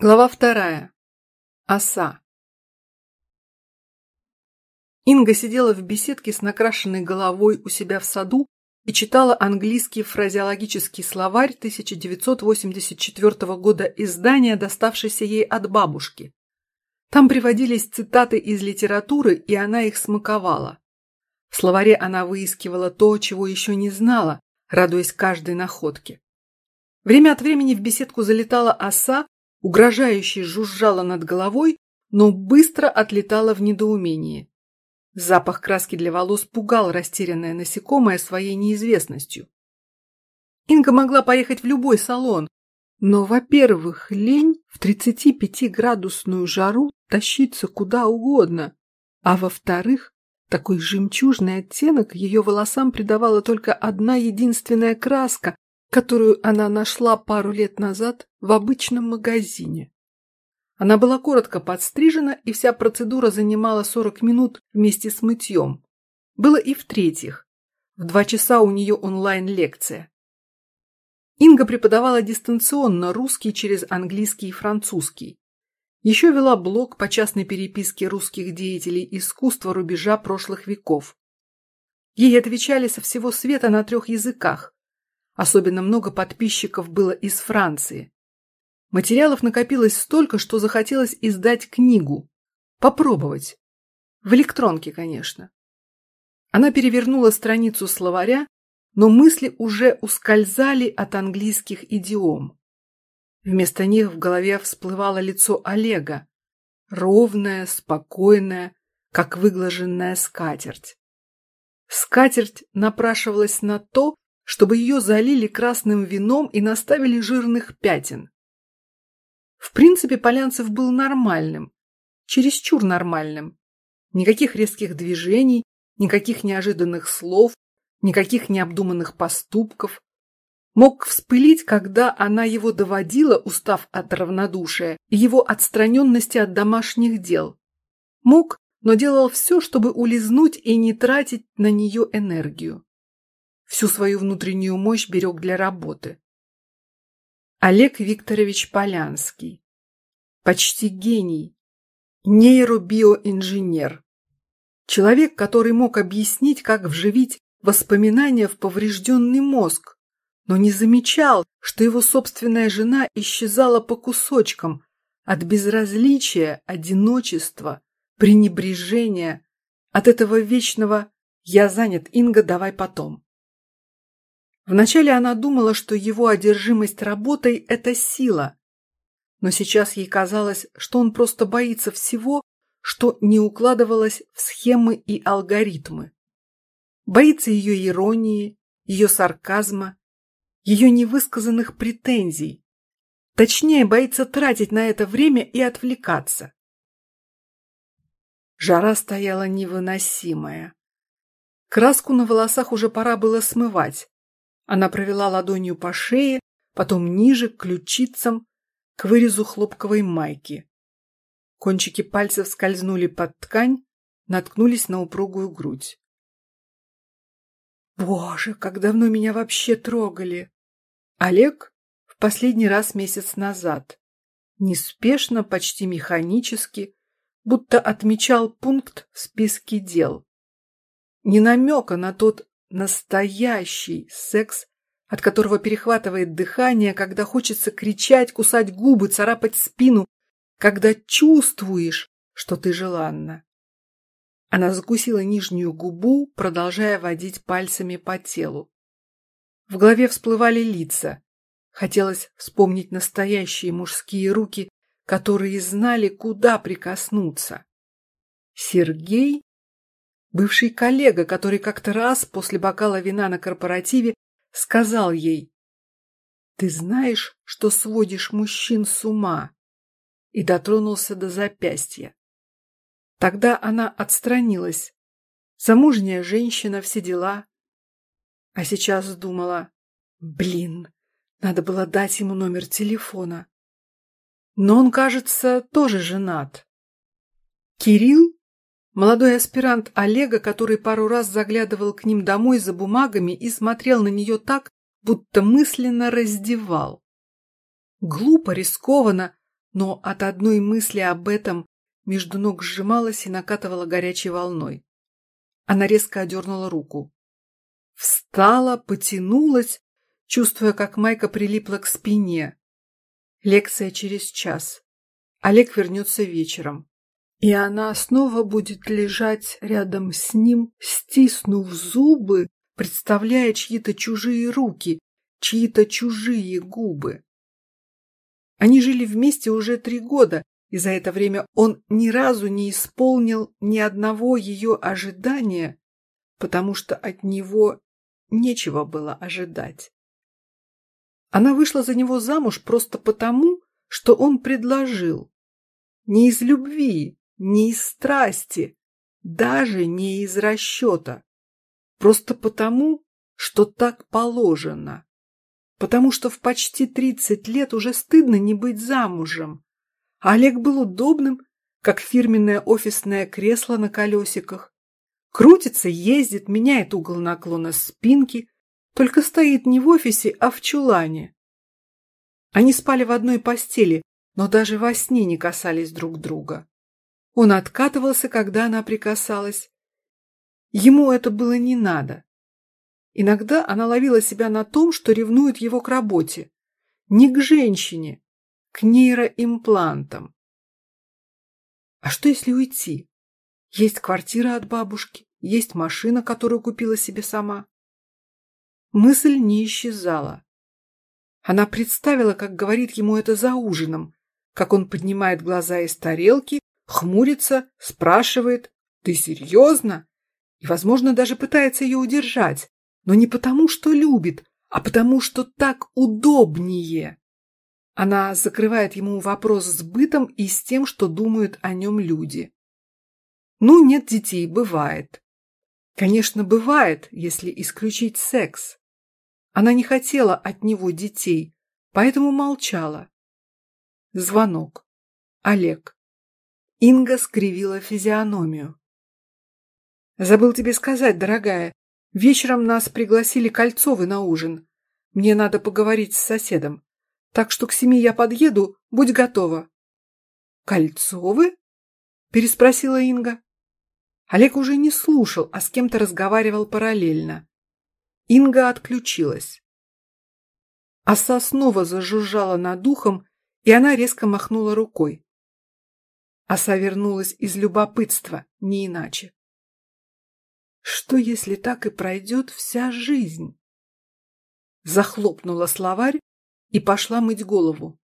Глава вторая. Оса. Инга сидела в беседке с накрашенной головой у себя в саду и читала английский фразеологический словарь 1984 года издания, доставшийся ей от бабушки. Там приводились цитаты из литературы, и она их смаковала. В словаре она выискивала то, чего еще не знала, радуясь каждой находке. Время от времени в беседку залетала оса, угрожающе жужжала над головой, но быстро отлетала в недоумении. Запах краски для волос пугал растерянное насекомое своей неизвестностью. Инга могла поехать в любой салон, но, во-первых, лень в 35-градусную жару тащиться куда угодно, а во-вторых, такой жемчужный оттенок ее волосам придавала только одна единственная краска, которую она нашла пару лет назад в обычном магазине. Она была коротко подстрижена, и вся процедура занимала 40 минут вместе с мытьем. Было и в-третьих. В два часа у нее онлайн-лекция. Инга преподавала дистанционно русский через английский и французский. Еще вела блог по частной переписке русских деятелей искусства рубежа прошлых веков. Ей отвечали со всего света на трех языках Особенно много подписчиков было из Франции. Материалов накопилось столько, что захотелось издать книгу. Попробовать. В электронке, конечно. Она перевернула страницу словаря, но мысли уже ускользали от английских идиом. Вместо них в голове всплывало лицо Олега, ровное, спокойное, как выглаженная скатерть. Скатерть напрашивалась на то, чтобы ее залили красным вином и наставили жирных пятен. В принципе, Полянцев был нормальным, чересчур нормальным. Никаких резких движений, никаких неожиданных слов, никаких необдуманных поступков. Мог вспылить, когда она его доводила, устав от равнодушия и его отстраненности от домашних дел. Мог, но делал все, чтобы улизнуть и не тратить на нее энергию всю свою внутреннюю мощь берег для работы. Олег Викторович Полянский. Почти гений. Нейробиоинженер. Человек, который мог объяснить, как вживить воспоминания в поврежденный мозг, но не замечал, что его собственная жена исчезала по кусочкам от безразличия, одиночества, пренебрежения, от этого вечного «я занят, Инга, давай потом». Вначале она думала, что его одержимость работой – это сила. Но сейчас ей казалось, что он просто боится всего, что не укладывалось в схемы и алгоритмы. Боится ее иронии, ее сарказма, ее невысказанных претензий. Точнее, боится тратить на это время и отвлекаться. Жара стояла невыносимая. Краску на волосах уже пора было смывать. Она провела ладонью по шее, потом ниже, к ключицам, к вырезу хлопковой майки. Кончики пальцев скользнули под ткань, наткнулись на упругую грудь. Боже, как давно меня вообще трогали! Олег в последний раз месяц назад. Неспешно, почти механически, будто отмечал пункт в списке дел. Не намека на тот Настоящий секс, от которого перехватывает дыхание, когда хочется кричать, кусать губы, царапать спину, когда чувствуешь, что ты желанна. Она закусила нижнюю губу, продолжая водить пальцами по телу. В голове всплывали лица. Хотелось вспомнить настоящие мужские руки, которые знали, куда прикоснуться. Сергей Бывший коллега, который как-то раз после бокала вина на корпоративе сказал ей «Ты знаешь, что сводишь мужчин с ума?» и дотронулся до запястья. Тогда она отстранилась. Замужняя женщина, все дела. А сейчас думала, блин, надо было дать ему номер телефона. Но он, кажется, тоже женат. Кирилл Молодой аспирант Олега, который пару раз заглядывал к ним домой за бумагами и смотрел на нее так, будто мысленно раздевал. Глупо, рискованно, но от одной мысли об этом между ног сжималась и накатывала горячей волной. Она резко одернула руку. Встала, потянулась, чувствуя, как майка прилипла к спине. Лекция через час. Олег вернется вечером. И она снова будет лежать рядом с ним, стиснув зубы, представляя чьи-то чужие руки, чьи-то чужие губы. Они жили вместе уже три года, и за это время он ни разу не исполнил ни одного ее ожидания, потому что от него нечего было ожидать. Она вышла за него замуж просто потому, что он предложил. Не из любви, не из страсти, даже не из расчета. Просто потому, что так положено. Потому что в почти тридцать лет уже стыдно не быть замужем. Олег был удобным, как фирменное офисное кресло на колесиках. Крутится, ездит, меняет угол наклона спинки, только стоит не в офисе, а в чулане. Они спали в одной постели, но даже во сне не касались друг друга. Он откатывался, когда она прикасалась. Ему это было не надо. Иногда она ловила себя на том, что ревнует его к работе, не к женщине, к нейроимплантам. А что если уйти? Есть квартира от бабушки, есть машина, которую купила себе сама. Мысль не исчезала. Она представила, как говорит ему это за ужином, как он поднимает глаза из тарелки, хмурится, спрашивает «Ты серьезно?» и, возможно, даже пытается ее удержать, но не потому, что любит, а потому, что так удобнее. Она закрывает ему вопрос с бытом и с тем, что думают о нем люди. Ну, нет детей, бывает. Конечно, бывает, если исключить секс. Она не хотела от него детей, поэтому молчала. Звонок. Олег. Инга скривила физиономию. Забыл тебе сказать, дорогая. Вечером нас пригласили Кольцовы на ужин. Мне надо поговорить с соседом. Так что к семи я подъеду, будь готова. Кольцовы? переспросила Инга. Олег уже не слушал, а с кем-то разговаривал параллельно. Инга отключилась. Оса снова зажужжала над ухом, и она резко махнула рукой. Оса вернулась из любопытства, не иначе. Что, если так и пройдет вся жизнь? Захлопнула словарь и пошла мыть голову.